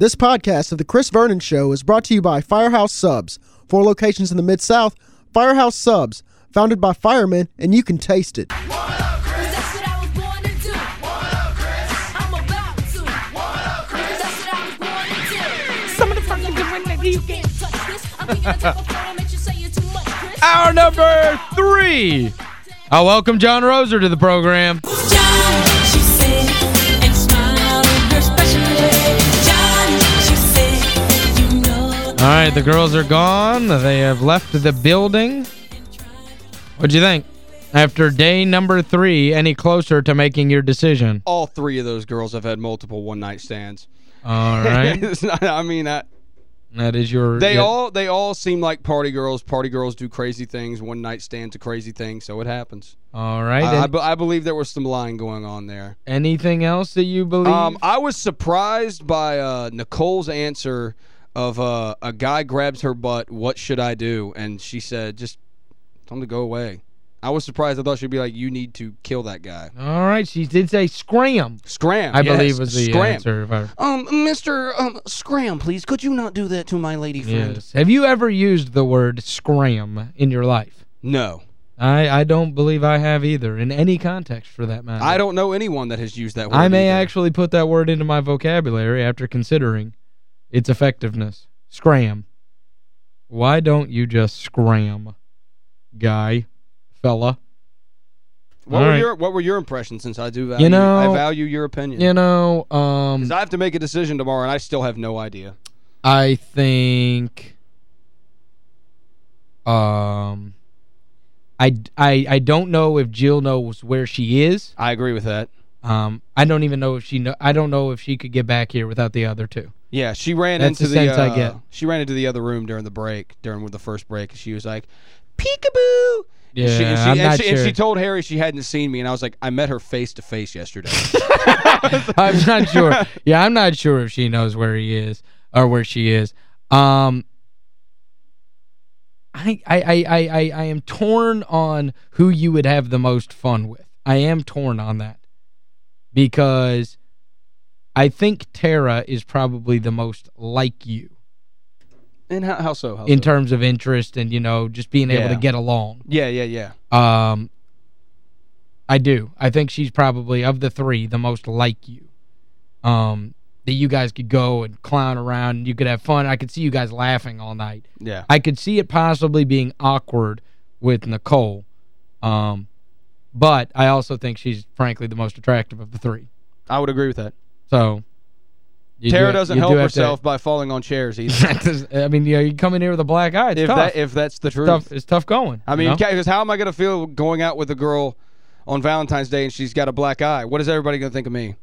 This podcast of The Chris Vernon Show is brought to you by Firehouse Subs. Four locations in the Mid-South, Firehouse Subs, founded by firemen, and you can taste it. Hour number three. I welcome John Roser to the program. All right, the girls are gone. They have left the building. What'd you think? After day number three, any closer to making your decision? All three of those girls have had multiple one-night stands. All right. not, I mean, I, that is your... They yeah. all they all seem like party girls. Party girls do crazy things. One-night stands a crazy thing, so it happens. All right. I, I, be, I, believe there was some lying going on there. Anything else that you believe? Um, I was surprised by uh, Nicole's answer of uh, a guy grabs her butt, what should I do? And she said, just tell him to go away. I was surprised. I thought she'd be like, you need to kill that guy. All right. She did say scram. Scram, I yes, believe was the scram. answer. If I... Um, Mr. Um, Scram, please, could you not do that to my lady friend? Yes. Have you ever used the word scram in your life? No. I, I don't believe I have either, in any context for that matter. I don't know anyone that has used that word I may either. actually put that word into my vocabulary after considering its effectiveness. Scram. Why don't you just scram, guy, fella? What All were right. your What were your impressions? Since I do value, know- I value your opinion. You know, um, 'Cause I have to make a decision tomorrow, and I still have no idea. I think um I, I I don't know if Jill knows where she is. I agree with that. Um I don't even know if she know I don't know if she could get back here without the other two. Yeah, she ran That's into the the, sense I uh, get. She ran into the other room during the break, during the first break, she was like, "Peekaboo." Yeah, and she, and she, I'm and not she, sure. and she told Harry she hadn't seen me, and I was like, I met her face to face yesterday. I'm not sure. Yeah, I'm not sure if she knows where he is or where she is. Um I I I I I I am torn on who you would have the most fun with. I am torn on that. Because I think Tara is probably the most like you and how, how so? How in so? terms of interest and, you know, just being able to get along. Yeah, yeah, yeah. Um, I do. I think she's probably, of the three, the most like you. Um, that you guys could go and clown around and you could have fun. I could see you guys laughing all night. Yeah. I could see it possibly being awkward with Nicole. Um, but I also think she's, frankly, the most attractive of the three. I would agree with that. So, you Tara do- doesn't you help do have to- herself by falling on chairs either. I mean, you, know, you come in here with a black eye. It's if tough. that if that's the it's truth. tough. It's tough going. I you mean, know? how am I going to feel going out with a girl on Valentine's Day and she's got a black eye? What is everybody going to think of me?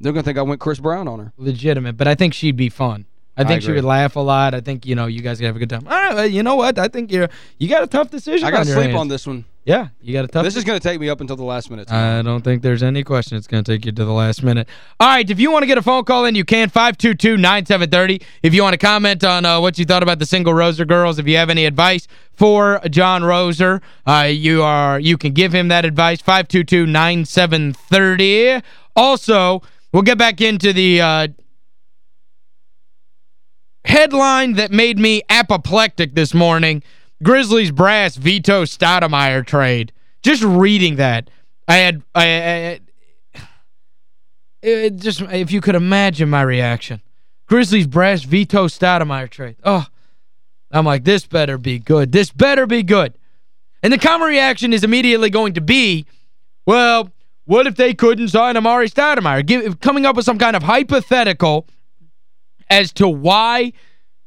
They're going to think I went Chris Brown on her. legitimate, but I think she'd be fun. I I think she would laugh a lot. I think, you know, you guys could have a good time. All right, well, you know what? I think you're you got a tough decision I got to sleep hands. on this one. Yeah, you got a tough This is going to take me up until the last minute. I don't think there's any question it's going to take you to the last minute. All right, if you want to get a phone call in, you can, 522-9730. If you want to comment on uh, what you thought about the single Roser girls, if you have any advice for John Roser, uh, you are you can give him that advice, 522-9730. Also, we'll get back into the uh, headline that made me apoplectic this morning. Grizzlies brass veto Stoudemire trade. Just reading that, I had I, I it just if you could imagine my reaction. Grizzlies brass veto Stoudemire trade. Oh, I'm like this better be good. This better be good. And the common reaction is immediately going to be, well, what if they couldn't sign Amar'e Stoudemire? Give, coming up with some kind of hypothetical as to why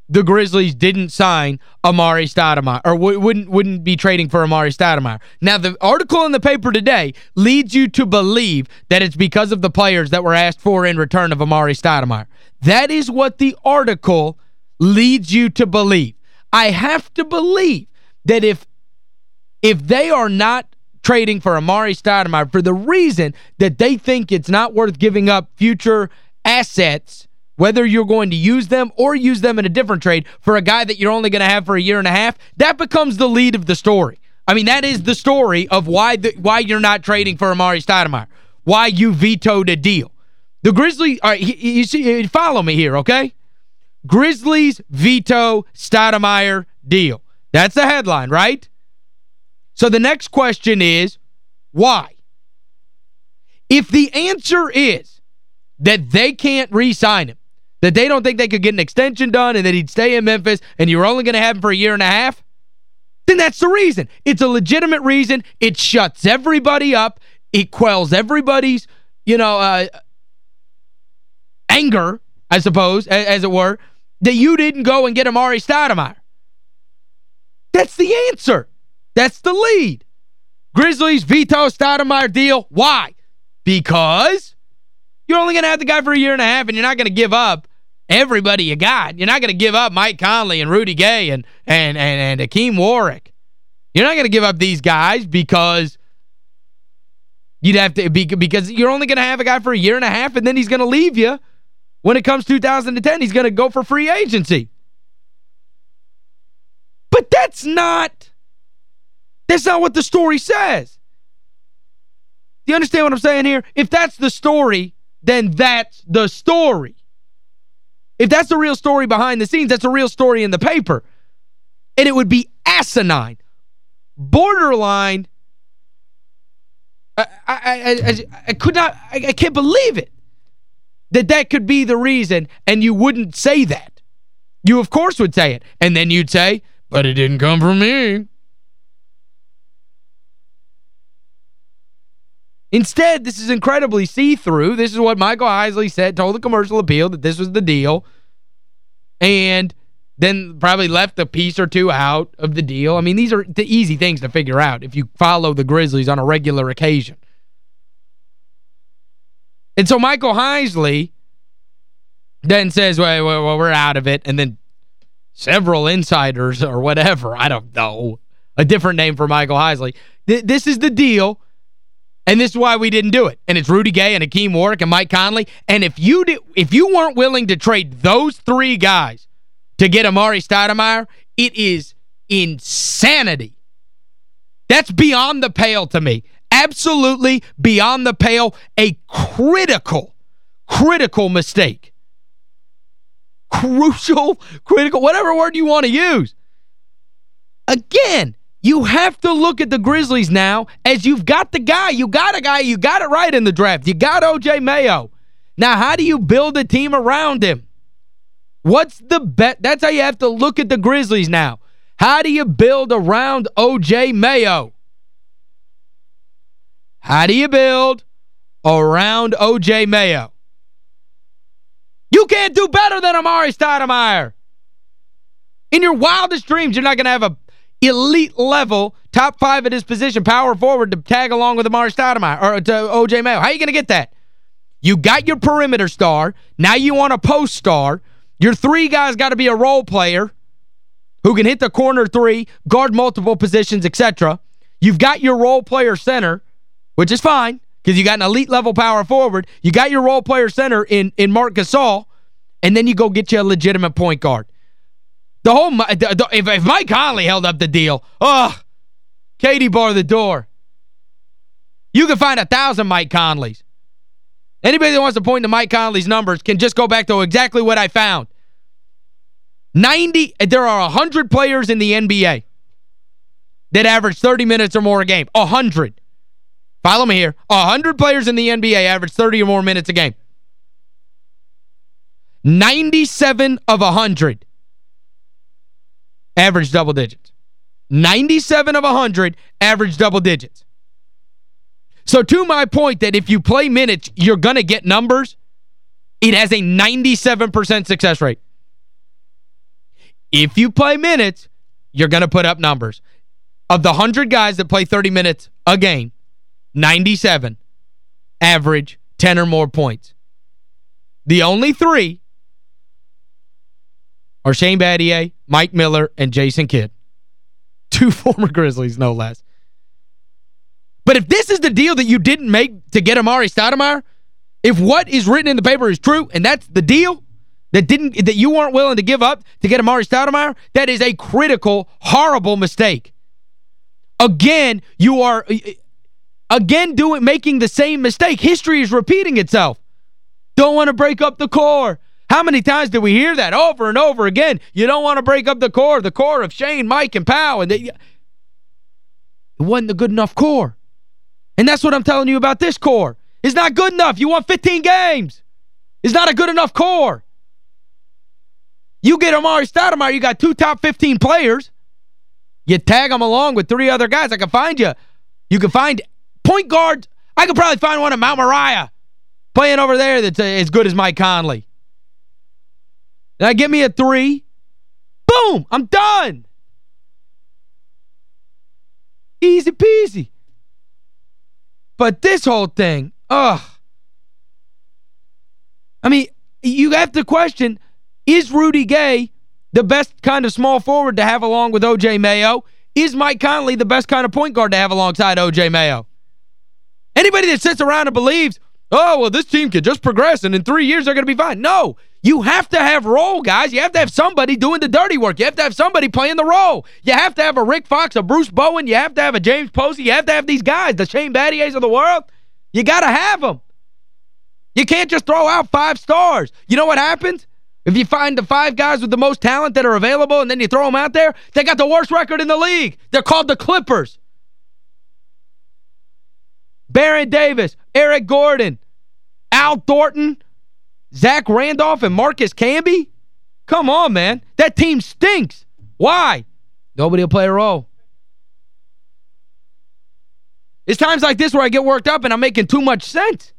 the Grizzlies didn't sign Amar'e Stoudemire or wouldn't wouldn't be trading for Amar'e Stoudemire. Now, the article in the paper today leads you to believe that it's because of the players that were asked for in return of Amar'e Stoudemire. That is what the article leads you to believe. I have to believe that if if they are not trading for Amar'e Stoudemire for the reason that they think it's not worth giving up future assets, whether you're going to use them or use them in a different trade for a guy that you're only going to have for a year and a half, that becomes the lead of the story. I mean, that is the story of why the, why you're not trading for Amar'e Stoudemire, why you vetoed a deal. The Grizzlies, right, you see, uh, follow me here, okay? Grizzlies veto Stoudemire deal. That's the headline, right? So the next question is, why? If the answer is that they can't re-sign him, that they don't think they could get an extension done and that he'd stay in Memphis and you're only going to have him for a year and a half, then that's the reason. It's a legitimate reason. It shuts everybody up. It quells everybody's, you know, uh, anger, I suppose, as, as, it were, that you didn't go and get Amar'e Stoudemire. That's the answer. That's the lead. Grizzlies veto Stoudemire deal. Why? Because you're only going to have the guy for a year and a half and you're not going to give up everybody you got. You're not going to give up Mike Conley and Rudy Gay and and and, and Hakeem Warrick. You're not going to give up these guys because you'd have to be because you're only going to have a guy for a year and a half and then he's going to leave you when it comes 2010. He's going to go for free agency. But that's not that's not what the story says. Do you understand what I'm saying here? If that's the story, then that's the story. If that's the real story behind the scenes, that's a real story in the paper. And it would be asinine, borderline. I, I, I, I could not, I, I can't believe it, that that could be the reason, and you wouldn't say that. You, of course, would say it. And then you'd say, but it didn't come from me. Instead, this is incredibly see-through. This is what Michael Heisley said, told the commercial appeal that this was the deal. And then probably left a piece or two out of the deal. I mean, these are the easy things to figure out if you follow the Grizzlies on a regular occasion. And so Michael Heisley then says, well, well, we're out of it. And then several insiders or whatever, I don't know, a different name for Michael Heisley. Th this is the deal. And this is why we didn't do it. And it's Rudy Gay and Hakeem Warrick and Mike Conley. And if you did, if you weren't willing to trade those three guys to get Amar'e Stoudemire, it is insanity. That's beyond the pale to me. Absolutely beyond the pale. A critical, critical mistake. Crucial, critical, whatever word you want to use. Again, you have to look at the Grizzlies now as you've got the guy. You got a guy. You got it right in the draft. You got O.J. Mayo. Now, how do you build a team around him? What's the bet? That's how you have to look at the Grizzlies now. How do you build around O.J. Mayo? How do you build around O.J. Mayo? You can't do better than Amar'e Stoudemire. In your wildest dreams, you're not going to have a elite level, top five at his position, power forward to tag along with Amar'e Stoudemire or to O.J. Mayo. How are you going to get that? You got your perimeter star. Now you want a post star. Your three guys got to be a role player who can hit the corner three, guard multiple positions, etc. You've got your role player center, which is fine because you got an elite level power forward. You got your role player center in, in Marc Gasol, and then you go get you a legitimate point guard. The whole if, if Mike Conley held up the deal, oh, Katie bar the door. You can find a thousand Mike Conleys. Anybody that wants to point to Mike Conley's numbers can just go back to exactly what I found. 90 there are 100 players in the NBA that average 30 minutes or more a game. 100. Follow me here. 100 players in the NBA average 30 or more minutes a game. 97 of 100 average double digits. 97 of 100 average double digits. So to my point that if you play minutes, you're going to get numbers, it has a 97% success rate. If you play minutes, you're going to put up numbers. Of the 100 guys that play 30 minutes a game, 97 average 10 or more points. The only three are Shane Battier, Mike Miller, and Jason Kidd. Two former Grizzlies, no less. But if this is the deal that you didn't make to get Amar'e Stoudemire, if what is written in the paper is true and that's the deal that didn't that you weren't willing to give up to get Amar'e Stoudemire, that is a critical, horrible mistake. Again, you are uh, uh, again doing making the same mistake. History is repeating itself. Don't want to break up the core. How many times did we hear that over and over again? You don't want to break up the core, the core of Shane, Mike, and Pau. And they, it wasn't a good enough core. And that's what I'm telling you about this core. It's not good enough. You want 15 games. It's not a good enough core. You get Amar'e Stoudemire, you got two top 15 players. You tag them along with three other guys. I can find you. You can find point guards. I could probably find one at Mount Moriah playing over there that's uh, as good as Mike Conley. Now give me a three. Boom! I'm done. Easy peasy. But this whole thing, ugh. I mean, you have to question, is Rudy Gay the best kind of small forward to have along with O.J. Mayo? Is Mike Conley the best kind of point guard to have alongside O.J. Mayo? Anybody that sits around and believes, oh, well, this team can just progress and in three years they're going to be fine. No, you have to have role, guys. You have to have somebody doing the dirty work. You have to have somebody playing the role. You have to have a Rick Fox, a Bruce Bowen. You have to have a James Posey. You have to have these guys, the Shane Battiers of the world. You got to have them. You can't just throw out five stars. You know what happens? If you find the five guys with the most talent that are available and then you throw them out there, they got the worst record in the league. They're called the Clippers. Baron Davis, Eric Gordon, Al Thornton, Zach Randolph, and Marcus Camby? Come on, man. That team stinks. Why? Nobody will play a role. It's times like this where I get worked up and I'm making too much sense.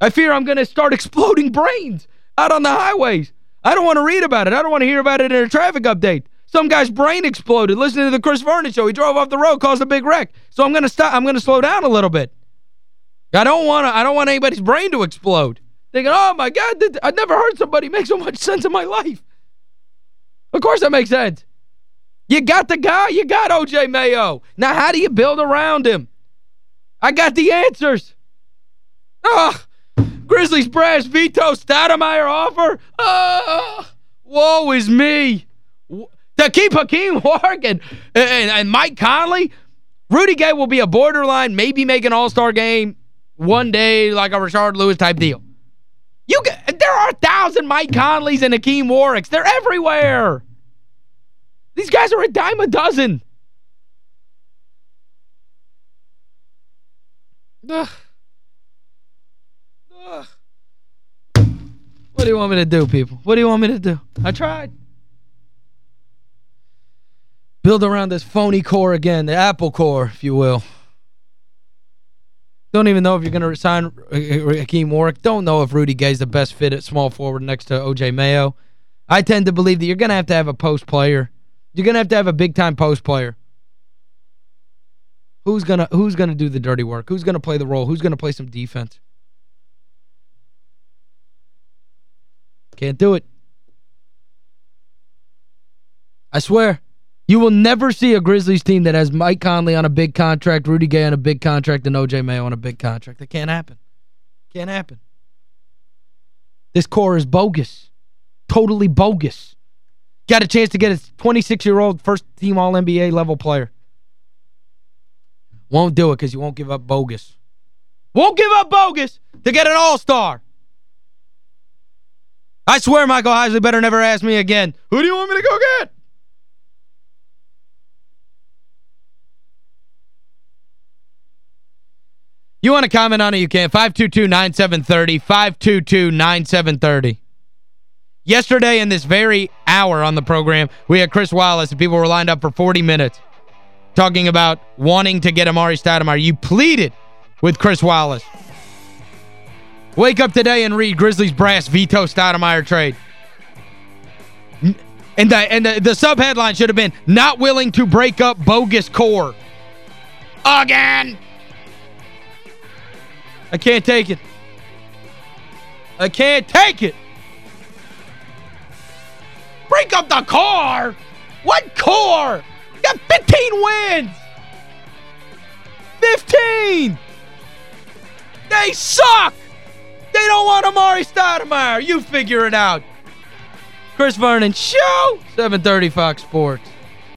I fear I'm going to start exploding brains out on the highways. I don't want to read about it. I don't want to hear about it in a traffic update. Some guy's brain exploded listening to the Chris Vernon show. He drove off the road, caused a big wreck. So I'm going to stop I'm going to slow down a little bit. I don't want to I don't want anybody's brain to explode. Thinking, "Oh my god, I've never heard somebody make so much sense in my life." Of course that makes sense. You got the guy, you got O.J. Mayo. Now how do you build around him? I got the answers. Ugh. Grizzlies brass veto Stoudemire offer. Ugh. Woe is me to keep Hakeem Warrick and, and, and Mike Conley, Rudy Gay will be a borderline, maybe make an all-star game one day like a Rashard Lewis type deal. You get, There are a thousand Mike Conleys and Hakeem Warricks. They're everywhere. These guys are a dime a dozen. Ugh. Ugh. What do you want me to do, people? What do you want me to do? I tried. Build around this phony core again, the Apple core, if you will. Don't even know if you're going to sign Hakeem uh, uh, Warrick. Don't know if Rudy Gay's the best fit at small forward next to O.J. Mayo. I tend to believe that you're going to have to have a post player. You're going to have to have a big-time post player. Who's going to who's going to do the dirty work? Who's going to play the role? Who's going to play some defense? Can't do it. I swear. You will never see a Grizzlies team that has Mike Conley on a big contract, Rudy Gay on a big contract, and O.J. Mayo on a big contract. That can't happen. Can't happen. This core is bogus. Totally bogus. Got a chance to get a 26-year-old first-team All-NBA level player. Won't do it because you won't give up bogus. Won't give up bogus to get an All-Star. I swear Michael Heisley better never ask me again, who do you want me to go get? You want to comment on it, you can. 522-9730, 522-9730. Yesterday in this very hour on the program, we had Chris Wallace and people were lined up for 40 minutes talking about wanting to get Amar'e Stoudemire. You pleaded with Chris Wallace. Wake up today and read Grizzlies brass veto Stoudemire trade. And the and the, the sub-headline should have been, not willing to break up bogus core. Again! I can't take it. I can't take it. Break up the core. What? You got 15 wins. 15. They suck. They don't want Amar'e Stoudemire. You figure it out. Chris Vernon, show 730 Fox Sports.